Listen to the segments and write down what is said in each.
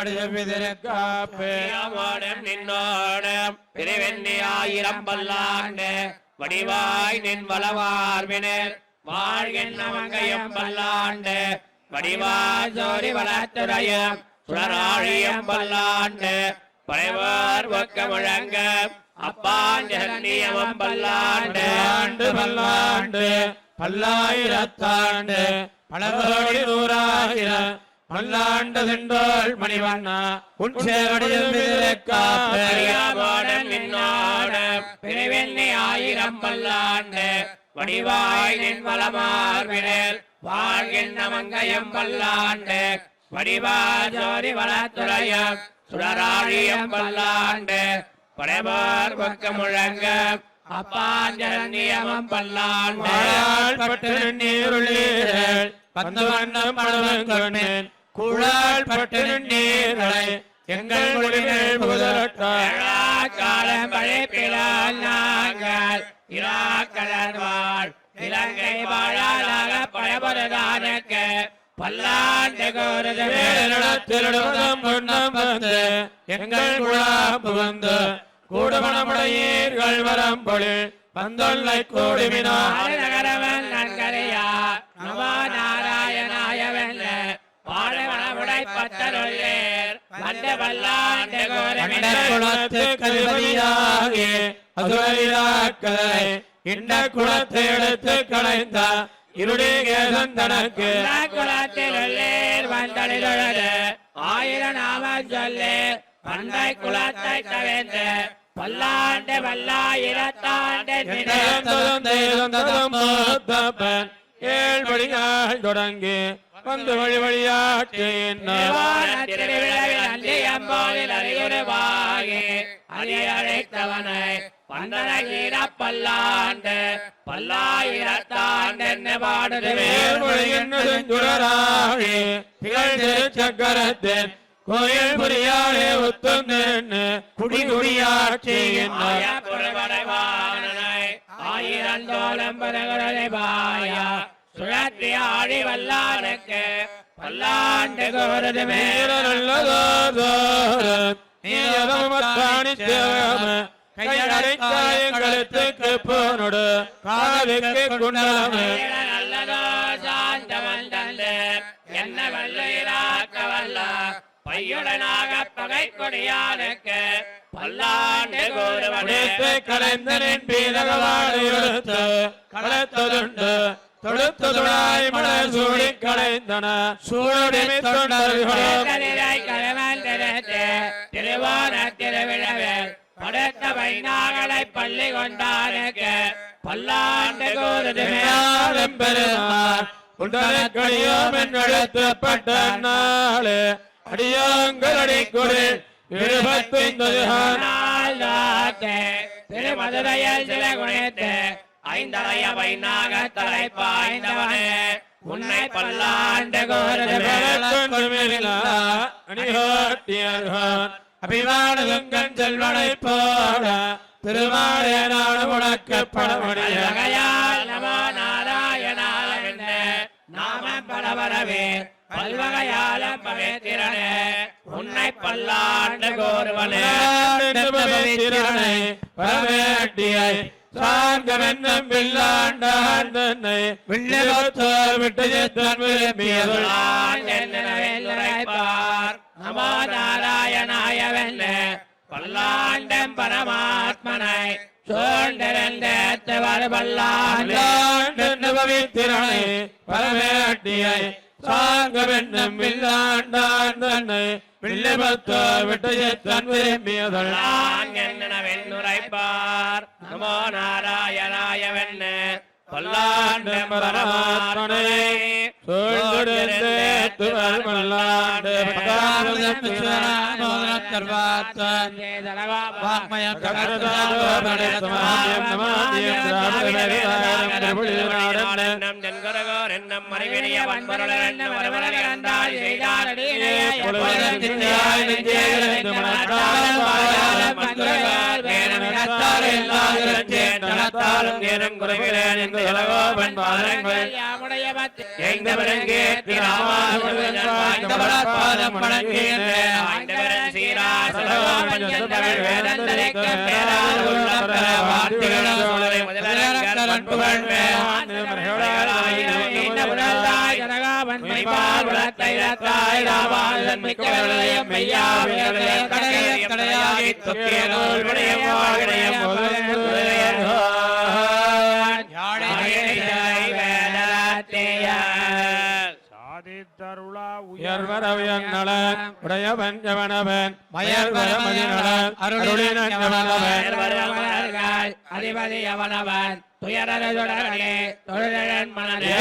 உஞ்சபடி செவ்விதிருக்காப்பே ஆமாடம் நின்னோடம் திருவெண்ணி ஆயிரம் பல்லாண்டு. வடிவாய் நின் வளவார்வினர். வாழ்கின்ற மங்கையம் பல்லாண்டு. வடிவாய் ஜோடி வளத்துறையம். சுடராழியம் பல்லாண்டு. பழைவார் ஒக்க முழங்க அப்பாஞ்சன்னியமம் பல்லாண்டு. ஆண்டு பல்லாண்டு. பல்லாயிரத்தாண்டு. பலகோடி நூறாயிரம் பல்லாண்டு சென்றோள் மணிவண்ணா உன் சேவடி செவ்விதிருக்காப்பே அறியாமோடம் நின்னோடம் பிரிவெண்ணி ஆயிரம் பல்லாண்டு. வடிவாய் நின் வளமார்வினர் வாழ்கின்ற மங்கையம் பல்லாண்டு. வடிவாய் ஜோதி வளத்துறையம் சுடராழியம் பல்லாண்டு. படைபார் பக்க முழங்க அப்பாஞ்சல் நியமம் பல்லாண்டு. பட்டு நீருள்ளீர்கள் பந்து வண்ணம் கொண்டேன் குழால் பட்டு நீர்களை எங்கள் மொழிகள் முதலட்டார் காலம் பழைப்பிலால் நாங்கள் இராக்கடல் வாழ் இலங்கை வாழாளாக பழபரதானுக்கு பல்லாண்டு கோருதவே திருடம் கொண்டம் வந்து எங்கள் கூடுமணமுடையீர்கள் வரம் பொழில். பந்தொல்லை இந்த குளத்தை எடுத்து களைந்த இருடேகேசன் தனக்கு குலத்தில் உள்ளேர் வந்தளிதொழது ஆயிரம் நாம சொல்லு. பண்டை குலத்தை தவிர்த்து பல்லாண்டு பல்லாயிரத்தாண்டு ஏழ்படிகள் தொடங்கி வந்து வழி அறிகுறவாகி அழைத்தவனை பந்தனகீர பல்லாண்டு பல்லாயிரத்தாண்டு என்ன பாடுதுவே சுடராகி திகழ் திருச்சக்கரத்தின் கோயில் புரியாரே ஒத்துந்தேன் குடி குடியாற்றின் ஆயிரந்தோளம் பதகளை பாயா சுழற்றி ஆடி வல்லானுக்கு பல்லாண்டு கோரது கையடைக்காயங்களுக்கு போனோடு காலுக்கு குண்டலமே. நல்லதோ சாந்தவன் தந்து என்ன வல்லுயிராக்க வல்ல பையுடனாக பகை கொடியானுக்கு பல்லாண்டு கோருவனே. கலைந்தனின் பீதகவாடு எடுத்து தொடுத்ததுடாய் மலர் சூடி திருத்தலிராய் கரவந்திரத்து திருவோண திருவிழவில் படுத்த வைநாகளை பள்ளி கொண்டானுக்கு பல்லாண்டு கோருதுமே மேலும் பெருமாள். உண்டனக்கடியோம் என்றெழுத்தப்பட்ட நாளே. அடியோங்கள் அடிக்குறி இருபத்தைந்து திருமதுரையில் சில குணித்து ஐந்தரைய வைநாக தலை பாய்ந்தவனே உன்னை பல்லாண்டு கோருதுமே அபிமானகங்கன் செல்வனை போல திருமாலேனான முடக்கப்பட முடிய வகையால் நமோ நாராயணாய நாமம் பலவரவே. பல்வகையாலும் பவேத்திரனே உன்னை பல்லாண்டு கோருவனே. பரவேட்டியை சார்கமென்னும் வில்லாண்டான் தன்னை வில்லோத்தோர் விட்டு தன் விரும்பியதுள் உரைப்பார் நமோ நாராயணாய வெல்ல பல்லாண்டம் பரமாத்மனை சூழ்ந்திருந்தேத்துவர் பல்லாண்டு பவித்திரனை பரவேட்டியை சார்கமென்னும் வில்லாண்டான் தன்னை நமோ நாராயணாய வெண்ண பல்லாண்டு பரமாத்மனை பல்லாண்டு செய்தார். சீராசலோபன் சென்றவள் வேதந்தரைக்க பேரால் உள்ளம் பெற வார்த்தைகளும் சோழரை முதலரங்கர் பண்புகள் உலகத்தை இழந்தாய் ராமானுஜன் மிக்கவர்களையும் மெய்யாவியர்களே கடையை கடையாகி துக்கிய நூல் விடயம் நலன் உடையவன் ஜவனவன் மயர் வரமதிநலன் அருளினன் ஜவனவன் அதிபதி தொழிலன் மனதே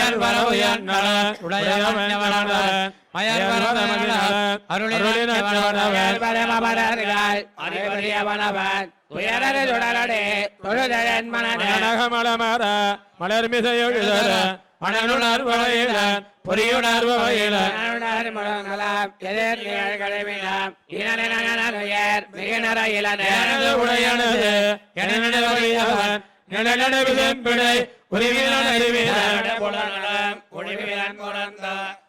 உடையவன் ஜவனவன் மயர் வரமதிநலன் அருளினன் ஜவனவன் பரமபரர்கள் அதிபதி அவனவன் துயரே தொடரடே தொழிலன் மனதே மனகமலமர மலர்மிசை எழுதல மணனுணர் வகையிலன் பொறியுணர்வு வகையிலன் எனது உடையனது எனது வகையவன் நிலநடு விதம்பிடை உரிமையான அறிவியன் தாம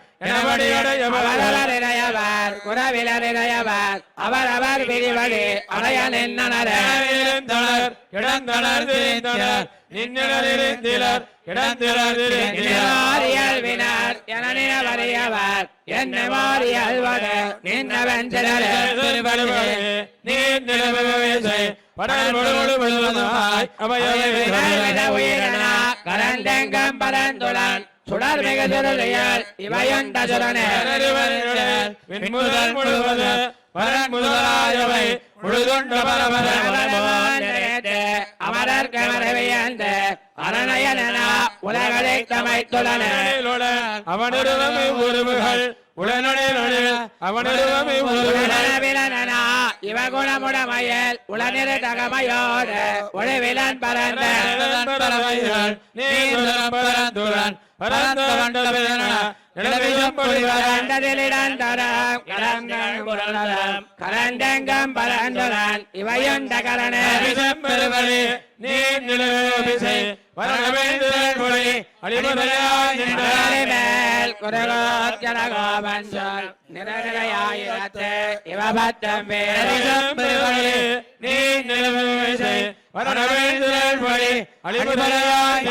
எனபடியடையவர் குறவிலரையவர் அவரவர் விரிவழி அடைய நின்றனர் இருந்தனர் இடந்தனர் திரிந்தனர் இடந்திலர் நின்றவன் சிலரே. உயிரனா கரந்தெங்கம் பரந்துளன் சுடர் மிக சுருளியல் இவையுண்ட சுரனே முதலாயவை முழுதுண்ட பரபர அமரர் கமரவியந்து அரணயன உலகளை தமைத்துள்ளன அவனிருவமை உருவுகள் உடனடில் அவனிருவமை உருவுகள் உடனவிலனா இவ குணமுடமையல் உளநிறு தகமையோடு ஒளிவிலன் பரந்த கரண்டெங்கம் பரந்துடன் இவையுண்ட கரணே. பெருவழி நீ நிலவிசை வரவேண்டுதல் மொழி அடிமலையாய் நின்ற. மேல் குரலோச்சனகோபன் சொல் நிறநிலையாயிரத்து இவ பத்தம் பெருவழி நீ நிலவிசை வரவேண்டுதல் மொழி அடிமலையாய்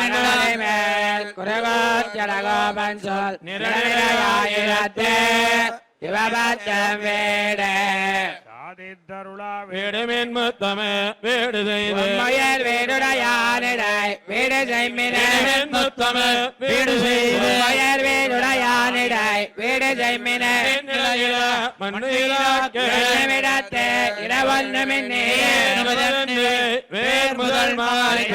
வீடுமின் முத்தமே வீடு செய்து உம்மையர் வீடுடையானிடை வீடு செய்மினே வீடுமின் முத்தமே வீடு செய்து உம்மையர் வீடுடையானிடை வீடு செய்மினே நிலையில மண்ணிலாக்கே. விடத்து இடவொன்று மின்னே வேர் முதல் மாலை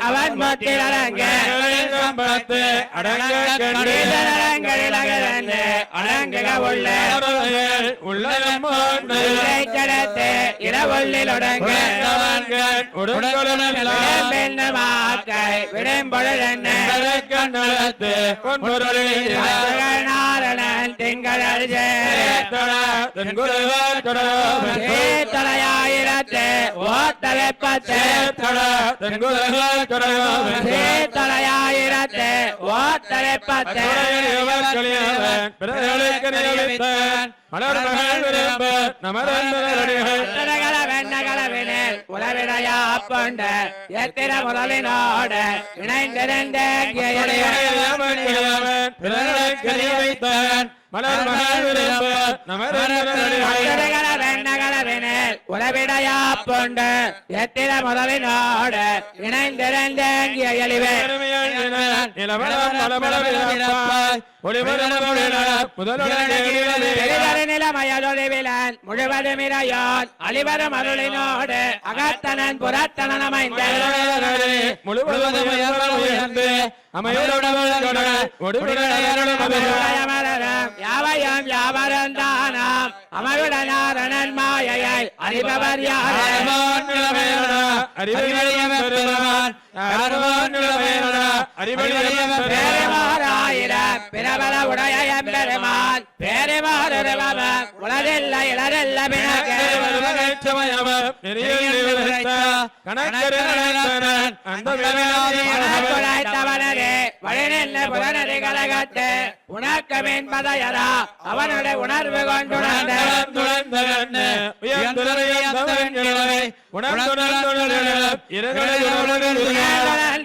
அவன் பத்து அடங்க. அடங்குக உள்ள. உள்ளம் கிடைத்து இரவொல்லில் உடங்க உடன்களுடன் மாக்கை விடும்பொழுதென்ன கண்ணத்து பொன்பொருளில் நாரணன் திங்கள் அரிசே தென்குருவார் தலையாயிரத்து ஓத்த வெப்பத்து தலையாயிரத்து ஓத்த வெப்பத்து கல வெண்ணகலவினில் உளவிடையா கொண்ட இணைந்திருந்த மலர் மகள் உறவிடையா பொண்டு எத்திர முதலினோடு இணைந்திருந்தேங்கிய எளிவே பெரிதரு நிலமயலொழிவிலன் முழுவதும் இறையோன் அழிவரும் அருளினோடு அகத்தனன் புறத்தனன் அமைந்த முழுவதும் உயர்ந்து அமரரும் யாவையும் யாவரும் தானாம். அமருடனாரணன் மாயையை அறிபவர் யாரே? பேருமாறாயிரம் பிரபல உடைய குழைத்தவனரே வழிநில்ல புலனடி கலகத்து உனக்கு மீன்பதையரா அவனுடைய உணர்வு கொண்டுணர்ந்த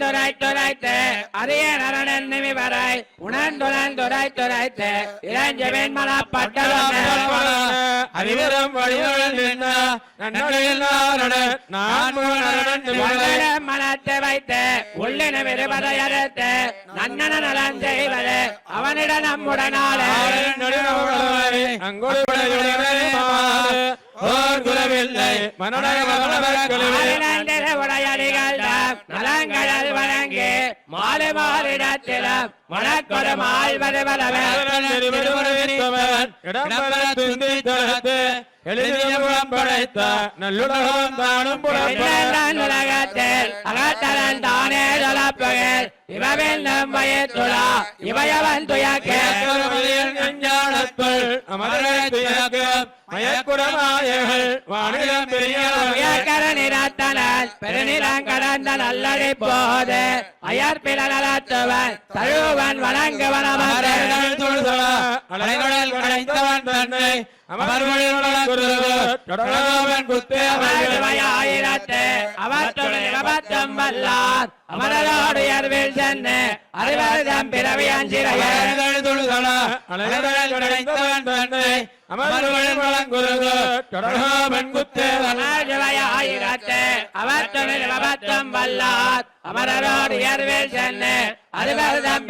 துரைத்துரைத்து அரிய நரணன் நிமிவரை உணர்ந்துணன் துரைத்துரைத்து இளஞ்சவின் மனப்பட்டவன் அறிவரம் வள்ளலும் மனத்தை வைத்து. உள்ளின விருபதை அறுத்து. நன்னன நலன் செய்வது. அவனிட நம்முடனாலே. உடையடிகள் நலங்கள் வழங்கி மாலை மாறிடத்திலும் படைத்த நல்லுலகம் தானும் உலகத்தில் அகத்தலன் தானே தொலப்புகள் இவவென்னும் வயத்துலா இவையவன் துயக்கே. ஞானத்துள் அமரை துயக்க மயக்குடமாயகள் வானிலம் பெரிய உயர்கர நிறத்தனல் பெருநிலம் கடந்த நல்லடி போது. அயற்பில நலத்துவன். தழுவன் வணங்குவனமரே அலைகடல் கடைந்தவன் தன்னை. அமர்வழில் வளர்க்குறது தொடர்பவன் குத்தே ஆயிரத்து அவற்றுடன் விபத்தம் வல்லார். அமரரோடு உயர்வில் சென்று அறிவர்தம் பிறவி அஞ்சிறையே அலைகடல் கடைந்தவன் தன்னை அமர்வழில் வளர்க்குறது தொடர்பவன் குத்தே ஆயிரத்து. அவற்றுடன் விபத்தம் வல்லார். அமரரோடு உயர்வில் அறிவர்தம்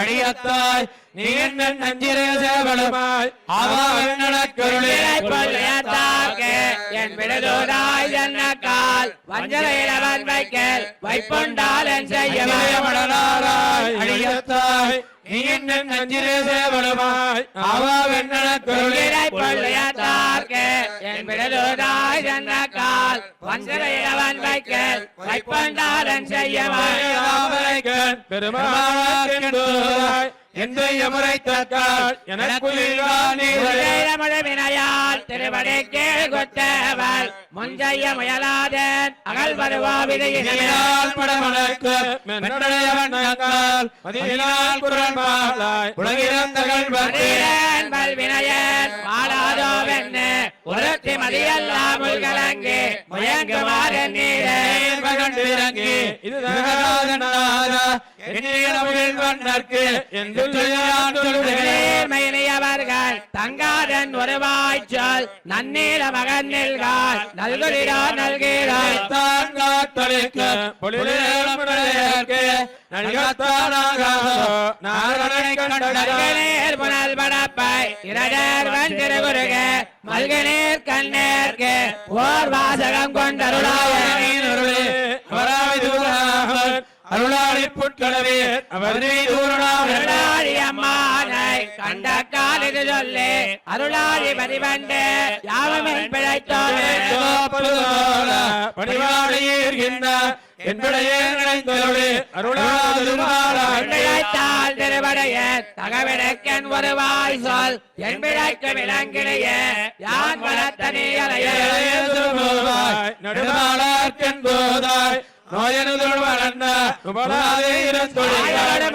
அடியத்தாய் நீ என்ன நஞ்சிரே சேவலுமாய் என் விடுதூராய் என்னக்கால் வஞ்சலையிலவன் வைக்கல் வைப்புண்டால் என் செய்யவன் மடனாராய் அடியத்தாய் நீ என்ன நஞ்சிரே சேவலுமாய் ஆவாவின் நடக்கருளே. பொல்லியத்தார்க்கு என் விடுதூராய் என்னக்கால் வஞ்சலையிலவன் வைக்கல் வைப்புண்டால் என் செய்யவன் பெருமாள் எந்த எமரை தக்கால் எனக்கு வினையால் திருவடி கீழ் குத்தவள் முஞ்செய்ய முயலாதேன். அகல் வருவா விதையினால். படமலக்கு மென்னடையவன் நங்கால் மதியினால் குரல் மாலாய் உலகிறந்தகள் வந்து மதியன் பல்வினையன் வாழாதோ வெண்ணு ஒருத்தி மதியெல்லாம் உள்கலங்கு முயங்குமாறு நீரே மகண்டிறங்கி இது தகராதனாரா தங்காதன் ஒரு வாய்ச்சொல் நன்னீல மகன் நெல்கால் நல்குகிறா நல்கிறாய் கண்டதாய் மல்கநேர் கண்ணேற்கு ஓர் வாசகம் கொண்டருளாய. அருளாளி புட்களவே அவர் அம்மானை கண்ட காலிது சொல்லி அருளாளி பதிவண்டு யாவமில் பிழைத்தோமே பணிவாடுகின்ற என்படையே நினைந்தருளே பிழைத்தால் திருவடைய தகவிடக்கன் ஒரு வாய் சொல் என் பிழைக்கு விளங்கிலேயே யான் வளர்த்த நீரையே நடுமாளார்க்கென்போதாய் நோயனுதல் வளர்ந்த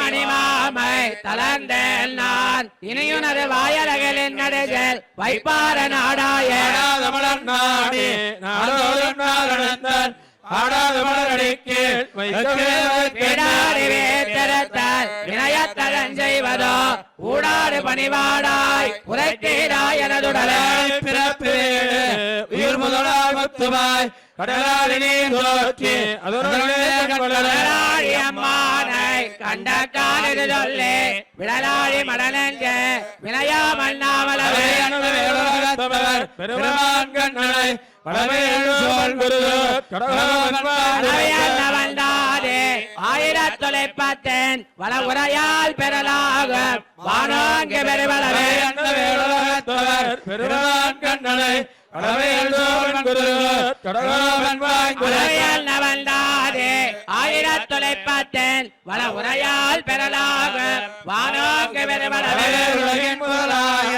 மணிமாமை தளர்ந்தேன் நான். இனியுனது வாயலகளின் நடுகள் வைப்பார நாடாய. ஆடாத மலர் நாடி நாரணந்தன். ஆடாத மலரடிக்கு வேத்தரத்தால் வினயத்தலன் செய்வதோ ஊடாடு பணிவாடாய் உரைத்தீராய் எனதுடலே பிறப்பு உலகத்துவாய் கடலாளினி தோற்றி அதனுள்ளே விழலாழி அம்மானை கண்ட காலிது சொல்லி விழலாழி மடலெஞ்ச விளையாமல் நாவலவே. உலகத்தவர் பெருமான் கண்ணனை ஆயிரத்தொலைப்பத்தேன் வள உரையால் பெறலாக. வானோங்க பெருவளவே. பெருமான் கண்ணனை. ஆயிரத்தொலைப்பத்தேன் வள உரையால் பெறலாக. வானோங்க பெருவளவே. உலகின் முதலாய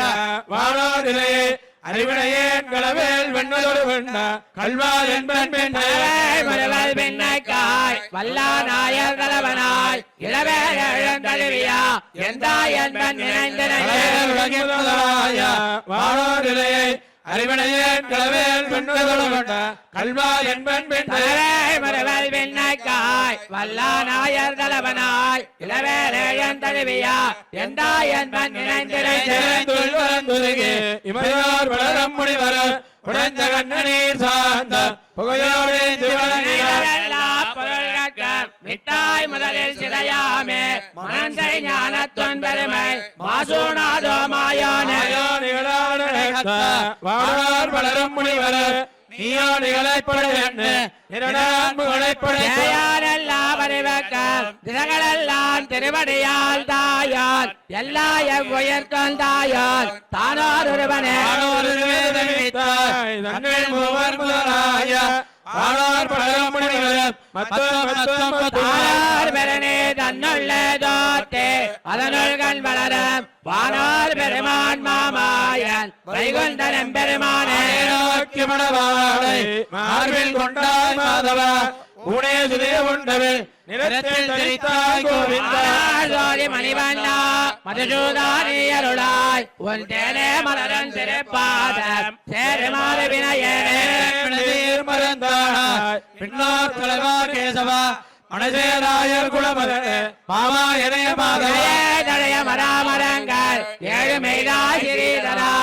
வானோரிலே அறிவினையேன் களவேல் வெண்ணதொரு வெண்ணா கல்வால் என்பன் பெண்ணாய் முருவல் பின்னைக்காய் வல்லா நாயர் தலைவனாய் இளவேல இழந்தழுவியா எந்தாய் என்பன் நினைந்திருந்தேன் உலகின் முதலாய அறிவினையேன் களவேல் வெண்ணதொரு வெண்ண கல்வால் என்பன் முருவல் பின்னைக்காய் வல்லா நாயர் தலைவனாய் இளவேல இழந்தழுவியா எந்தாய் என்பன் நினைந்திருந்தேன் இமையோர் வளரம் முனிவர உடைந்த கண்ணநீர் சார்ந்த புகையோடு மிட்டாய் முதலில் சிதையாமே மனந்தை ஞானத்துன் பெருமை மாசூனாதோ மாயோனே வாழார் வளரும் முனிவர நீயோ நிகழைப்பட என்ன? இரண்டான்புகளைப்பட தேயாரெல்லாம் அறிவக்கம் தினங்களெல்லாம் திருவடியால் தாயால். எல்லா எவ்வுயர்க்கும் தாயால். தானோர் ஒருவனே. மூவர் முதலாய. அதனுள்கள் வளரும். வானோர் பெருமான் மாமாயன் வைகுந்தரம் பெருமானே. நோக்கி மணவாளை மார்பில் கொண்டாய் மாதவா. உனே சுதே உண்டவில் நிறத்தில் தரித்தாய் கோவிந்தா. ஜோதி மணிவண்ணா. மதுசூதானி அருளாய். உன் தேனே மலரன் திருப்பாதம் சேருமாறு வினையேனே நீர் மறந்தாய் பின்னோர் தலைவா கேசவா. மனசேராயர் குலமத. மாமா இணைய மாதவா தடைய மராமரங்கள். ஏழு மெய்தா சிறீதரா.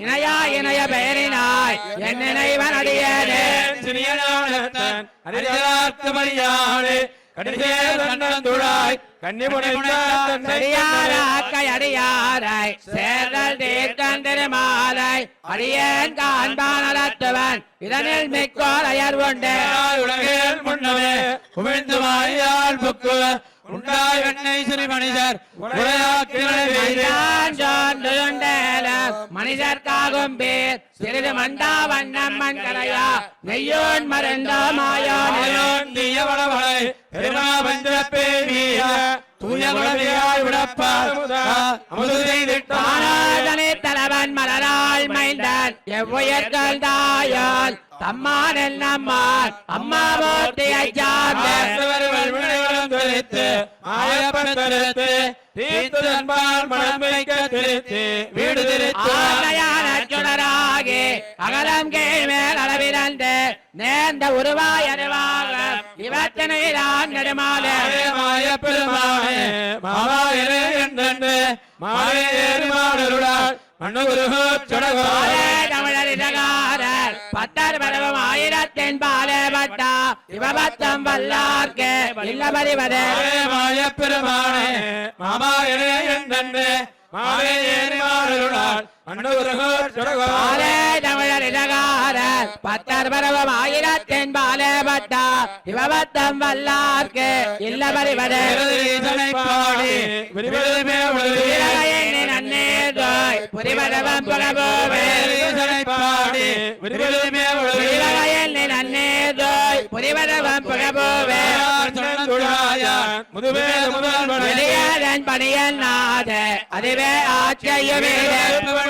இணையா இணைய பெயரினாய். என் நினைவன் அடியேனே. சிறியனானத்தன் அரிதார்த்த மரியாளே கடிதே தன்னந்துழாய். கன்னி புனைந்தாய் அடியாராக்கை அடியாரை சேர்தல் தீர்க்கன் திருமாலை அடியேன் காண்பான் அலத்துவன் இதனில் மிக்கோர் அயர் உண்டு. உலகில் முன்னமே உமிழ்ந்து மாயால் புக்கு. உண்டாய் வெண்ணெய் சிறி மனிதர் மனிதர்க்காகும் பேர். சிறிது மண்டா வண்ணம் மண் கரையா நெய்யோன் மருந்தோ மாயோனே. ஆயோன் தீய வளவளை பெருமா பஞ்ச பேவிய தூய செய்திட்டான். தானாதனை தலைவன் மலரால் மைந்தன் எவ்வுயர்கள் தாயால் தம்மான் நம்மான் அம்மா ஆண்டவர்கள் வினைகளும் தெரித்து ஆயப்பன் தரித்து தீர்த்து அன்பால் மனம் வைக்க தெரித்து வீடு தெரித்து ஆனையான சுடராகி அகலம் கீழ் மேல் அளவிறந்து நேர்ந்த உருவாய் அருவாக இவத்தினை தான் நெடுமாலே மாய பெருமானே மண்ணுகுருகு பத்தர் பரவம் ஆயிரத்தின் பாலே பட்டா இவபத்தம் வல்லார்க்கு. இல்ல பறிவதே மாய பெருமானே மாமாயனே என்னென்று மாலே ஏறி மாடருளால் பத்தர் பருவம் ஆயிரத்தின் பாலே பட்டா இவபத்தம் வல்லார்க்கு இல்ல நன்னேதோய் புரிவரவம் புகபோவே புரிவரவம் புகபோவே பணியன் நாத அதுவே ஆச்சையுமே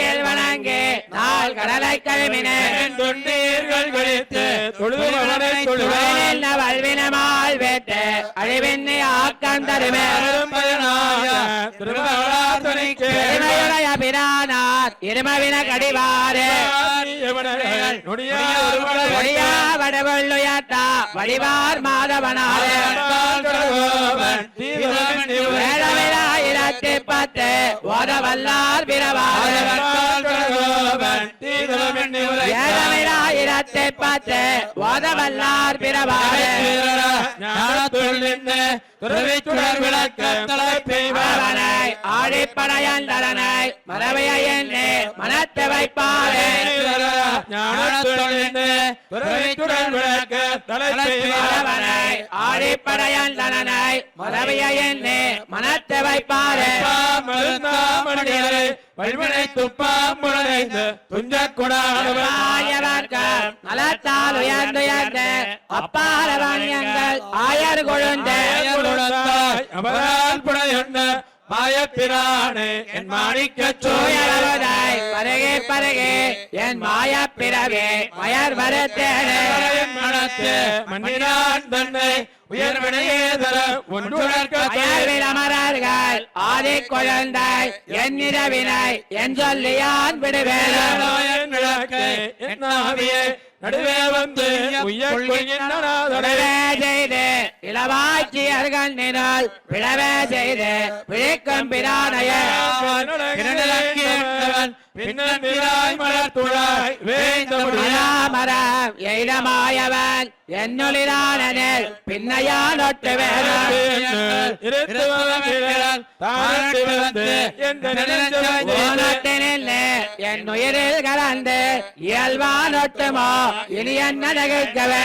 el நாள் கடலை கழுவினே. தொண்டீர்கள் கழித்து தொழுவனை. தொழுவான் வல்வினமால் வேட்டு. அழிவின்னி ஆக்கம் தருமே பிரானார் இருமவின கடிவாரே. ஒடியா வடவள்ளுயர்த்தா வடிவார் மாதவனாரே. பத்து. ஓதவல்லார் பிறவாரே வேடவிழாயிரத்தி பத்து ஓதவல்லார் பிறவாரே அவனை ஆழிப்படையந்தரனை மரவைய எண்ணே மனத்தை வைப்பாரே. அவனை ஆழிப்படையந்தரனை மரவைய எண்ணே மனத்தை வைப்பாரே. வழிமனை துப்பாம் முளைந்து துஞ்ச கொடாடுவன் ஆயவர்க்கம் நலத்தால் உயர்ந்துயர்ந்து அப்பாரவன் எங்கள் ஆயர் கொழுந்து மாயப்பிரானே என் மாணிக்க தூயளவுதாய் பருகே பருகே என் மாயப் பிறவே மயர் வருத்தேனே. மனத்து மன்னினான் தன்னை உயர்வினையே தர ஒன்றுணர்க்க அமரர்கள் ஆதி குழந்தை என் இரவினை என் சொல்லியான் விடுவேன். என் விளக்கை என் நடுவே வந்து உய்யக் கொள்கின்றனாதனை இளவாட்சியர்கள் நினால் விடவே செய்து விழிக்கும் பிரானைய. பின்னந்திராய் மலர்த்துழாய் வேந்தமுடிய மரம் எய்தமாயவன் என்னொளிரானனில் பின்னையான் ஒட்டு வேணும் என் உயிரில் கலந்து இயல்பான் ஒட்டுமோ இனி என்ன நிகழ்க்கவே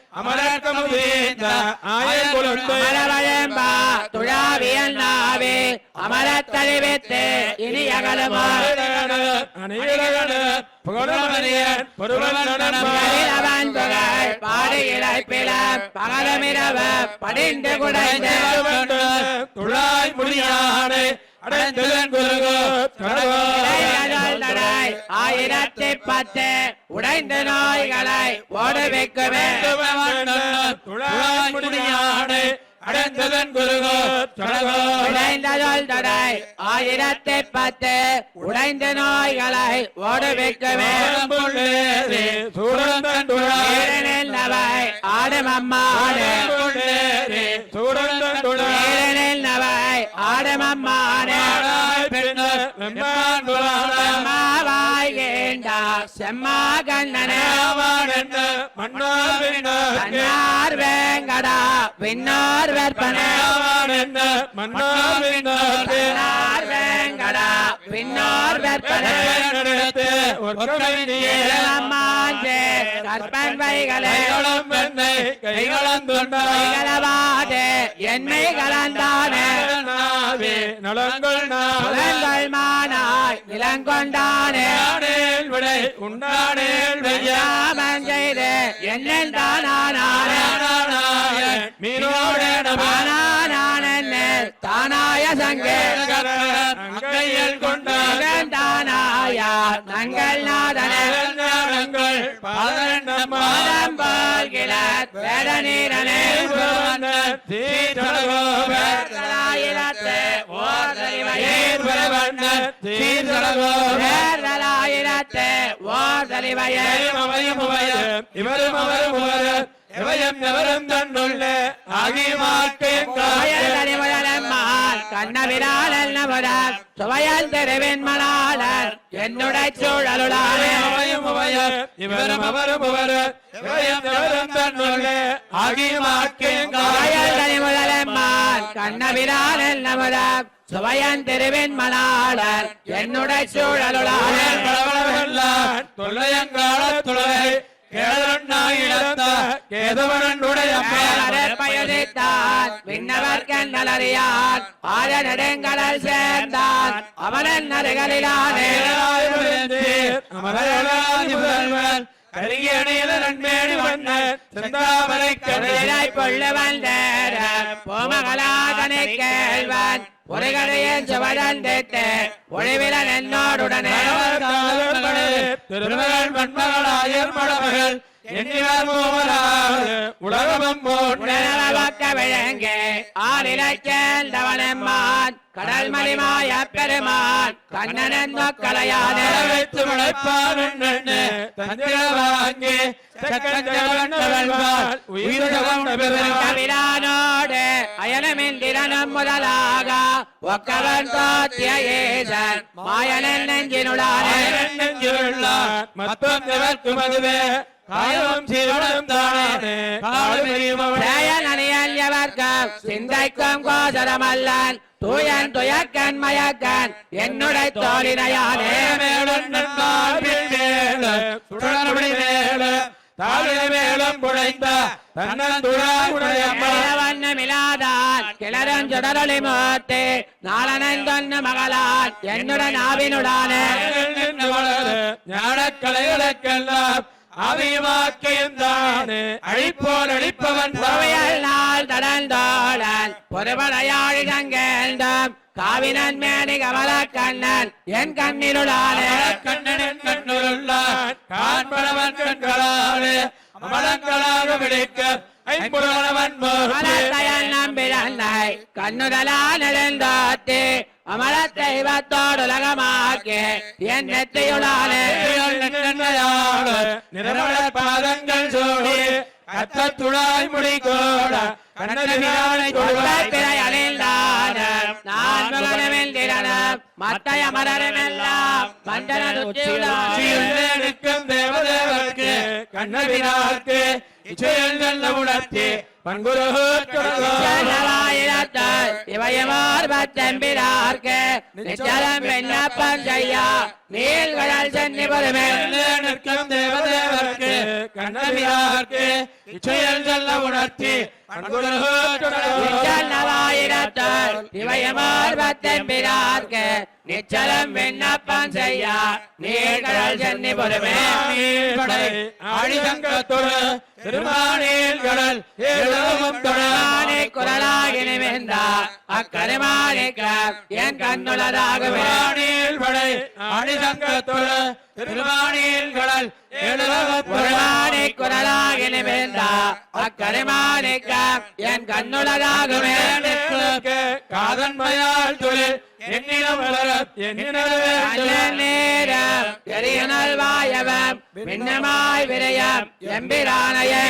முழுமுதலானே அமரவயம்பா துழாவியல் நாவே அமரத்தறிவித்து இனி அகலுமா? அவன் புகழ் பாடுகிற பிளம் பகலமிரவ படிந்து குடைந்து. துழாய் முடியானே ஆயிரத்தி பத்து உடைந்த நோய்களை ஓடு துழாய் முடியானே அடைந்ததன் குருகோ உடைந்ததொல் தடை ஆயிரத்தி பத்து உடைந்த நோய்களை ஓடு வைக்குமே சூடந்தன் துழாய் நீரினில் நவை ஆடும் அம்மாடு. சூடந்தன் நவை ஆடும் அம்மாடு. பின்னர் வெம்பான் துழாய் அம்மாவாய் கேண்டா செம்மா கண்ணனே கண்ணார் வேங்கடா பின்னார் வெற்பனே. கண்ணார் வேங்கடா பின்னார் வெற்பனே. மாஞ்சே கற்பன் வைகளே. கைகளவாதே என்னை கலந்தானே. நலங்கள் மானாய் நிலங்கொண்டானே. உண்டானேல் வெய்யா ராமன் செய்து என்னில் தானானானே மீனோட என்னில் தானாய சங்கே அங்கையில் கொண்ட தானாய நங்கள் நாதனே ஞானங்கள் பாதம் பாதம் பால்கில வேட நீரனே வேர்தலாயிரத்து ஓர் தெளிவையே வேர்தலாயிரத்து ஓர் தெளிவையே இவரும் அவரும் எவையும் எவரும் தன்னுள்ள சுவையல் தனிமுதலம்மாள் கண்ணவிரால் முதல் சுவையல் திருவின் மணாளர் என்னுடைய சூழலுளானே இவரும் அவரும் உவர் எவையும் எவரும் தன்னுள்ள. ஆகிய சுவையல் தனிமுதலம்மாள் கண்ணவிரால் முதல் சுவையன் திருவின் மணாளர் என்னுடைய சூழலுளானே தொல்லையங்கால துளை கேதவன் கேதவனுடைய பயதித்த படைத்தான் விண்ணவர்க்கன் நலறியான். ஆழ வந்தேர பூமகளாதனை கேள்வன் பொறிகளையன் சுவடந்திட்டு ஒளிவிலன் என்னோடுடனே திருமகள் மண்மகளாயர் மூவராது உலகமும் விளங்கே ஆளிலை சேர்ந்தவனம்மான் கடல் மலிமாய பெருமான் கண்ணனன் மக்களையானே வைத்து முளைப்பான் வாங்கி கவிரானோடு அயனமிந்திரனும் முதலாக ஒக்கவன் தோத்திய ஏசன் மாயனன் நெஞ்சினுளானே நெஞ்சுள்ளார் மத்தம் எவர்க்கும் காயமும் சீவனம் தானே. அணியல் எவர்க்கும்? சிந்தைக்கும் கோசரமல்லன். தூயன் துயக்கன் மயக்கன். என்னுடைய தோழினையானே. மேலும் நன்மார்பில் மேல சுடர்படி மேல தாழை மேலும் குழைந்த கிளரன் சுடரொளி மூர்த்தி நாளனன் தொன்னு மகளான். என்னுடன் ஆவினுடானே. ஞானக்கலைகளுக்கெல்லாம் அவியமாக்கையும் தானே அழிப்போர் அழிப்பவன் புவியல் நாள் தடந்தோழன் பொறுபடையாழி தங்கேண்டம் காவினன் மேனி கமல கண்ணன் என் கண்ணிருளானே கண்ணனின் கண்ணுள்ளான் காண்பனவன் கண்களாலே. அமலங்களாக விடைக்க ஐம்புலவன் அமலத்தையன் நம்பிழந்தை உலகமாக்கி என் நெத்தியுளானே நிறமல பாதங்கள் சோடி கத்தத்துழாய் முடி கோட கண்ணனை பிறை அணிந்தானம் நான் மகனமெல் திறனம் மற்ற அமரமெல்லாம் மண்டன நிற்கும் தேவதேவர்க்கு கண்ணபிரார்க்கு இச்சையில் நல்ல உணர்த்தி பண்புரு நிச்சலம் விண்ணப்பம் செய்யா நீள்கடல் சென்னி பொறுமே நிற்கும் தேவதேவர்க்கு கண்ணபிரார்க்கு இச்சையில் நல்ல உணர்த்தி பண்புரு நிச்சலவாயிரத்தார் நிச்சலம் விண்ணப்பம் செய்யா நீள்கடல் சென்னி பொறுமே ஆழிசங்கத்தொடு திருமானேல் கடல் ஏழவும் மானே குரலாகினி வென்றா அக்கருமானிக்க என் கண்ணுளதாகவே. திருமானேல் படை ஆழிசங்கத்தொடு திருமானேல் கடல் ஏழவும் குரலானே குரலாகினி வென்றா அக்கருமானிக்க என் கண்ணுளதாகவே. காதன்மையால் தொழில் என்னிடம் வளரத் நேரம் பெரியனல் வாயவம் பின்னமாய் விரயம். எம்பிரானையே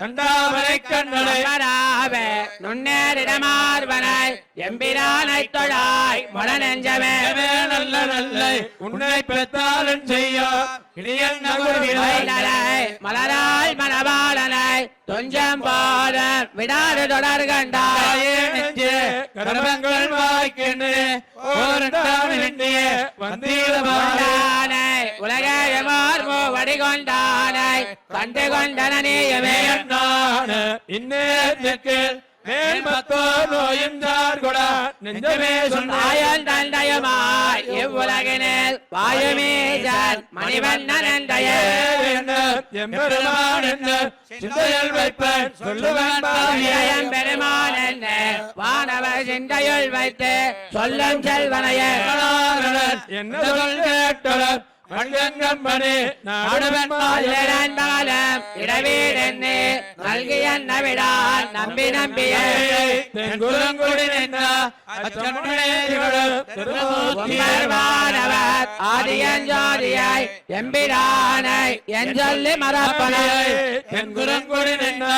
கண்டாமரை கண்ணனை கராவே நுண்ணேரிடமார்வனை எம்பிரானை தொழாய் முட நெஞ்சமே நல்ல நல்ல உன்னை பெற்றாலும் செய்ய. மலரால் மணவாளனை துஞ்சம் போல விடாது தொடர் கண்டாய் தாயே நெஞ்சே கர்மங்கள் வாய்க்கின்று. எண்ணிய வந்தீரமான கொண்டானை உலகமார் மூவடி கொண்டானை கண்டு கொண்டனையுமே நான இன்னேற்கு மேல் மத்தோ நோயும் கொடா நெஞ்சமே சொன்னாய ஆயன் தந்தையுமாய் இவ்வுலகினில் வாயுமீசன் மணிவண்ணன் என்றையே எம்பெருமான் என்ன சிந்தையில் வைப்பேன். சொல்லுவேன் பாவியே. இளையன் பெருமான் என்ன வானவர் சிந்தையுள் வைத்து. சொல்லும் செல்வனையே. என்ன சொல் கேட்டவர் மண்கங்கம்மணி நாடுவன் மகளம் இடவீடென்னு நல்கிய நவிடான் நம்பி நம்பியே. தெங்குலங்குடி நின்ற எம்பிரானை என் சொல்லி மறப்பனை நின்ற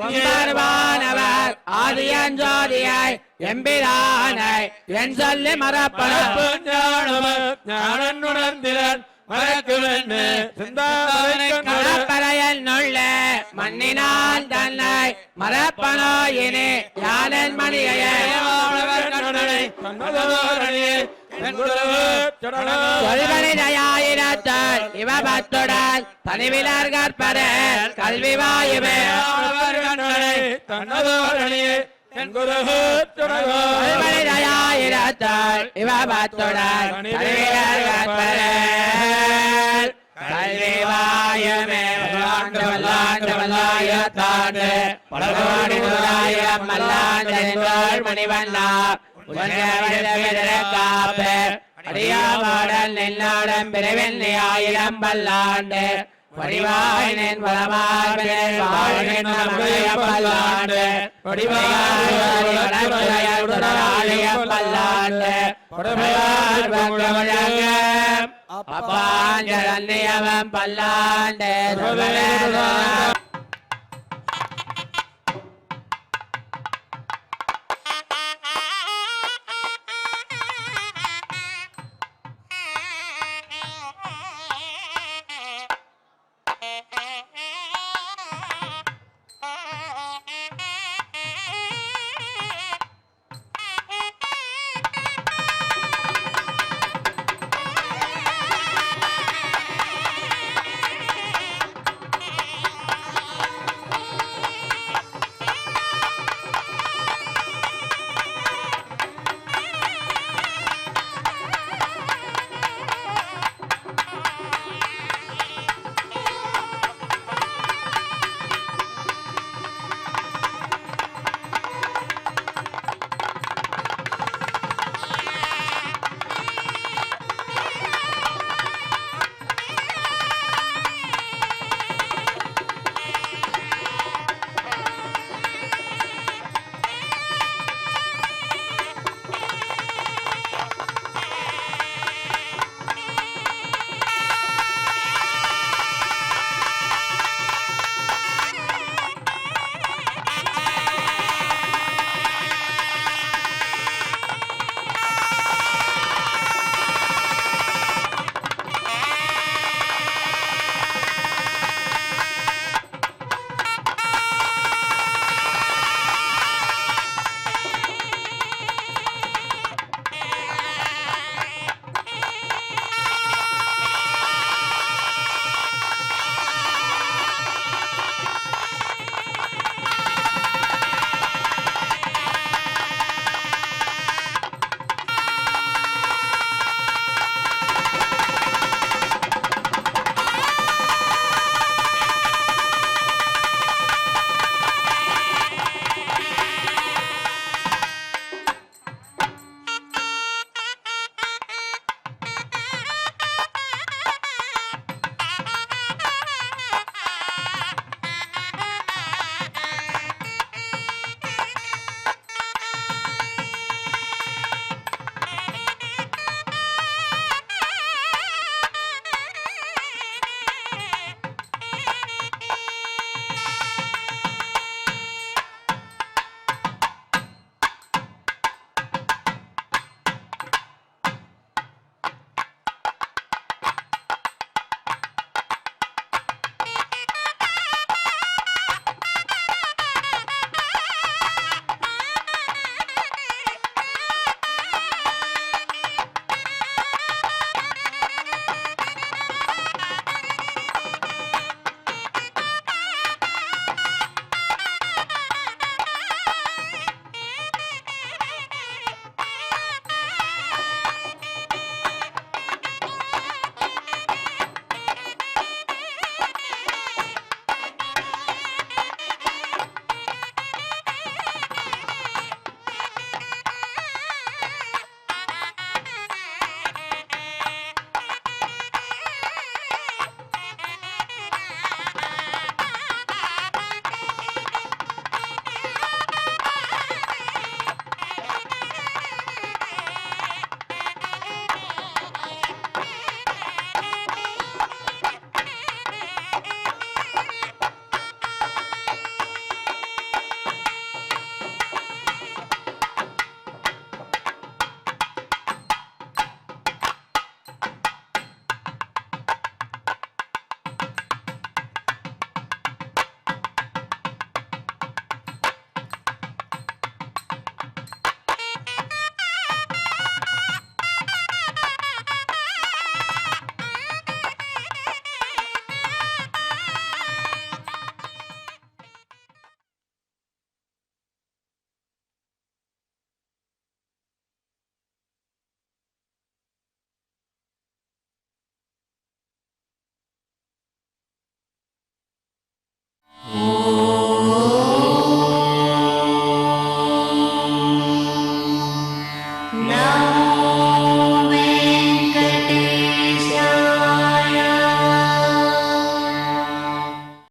உம்பர்வானவர் ஆதியன் ஜோதியாய் எம்பிரானை என் சொல்லி மறப்பனை பரப்பு ஞானமும் ஞானன் உணர்ந்திரன் நுள்ள மண்ணினால் தன்னை மறப்பனோ இனி யானன் மணியே மாணவர் கண்ணனை கண்ணதோரணியே என் கல்வி வாயுமே. தன்னதோரணியே என் குருகு சுடகு கல்வி வாயுமே. மல்லாண்டு மணிவண்ணா. காப்பு அடியாவாடல் நின்னாடம் பிறவில் ஆயிரம் பல்லாண்டு. வடிவாயினின் பல்லாண்டு. பல்லாண்டு. பல்லாண்டு.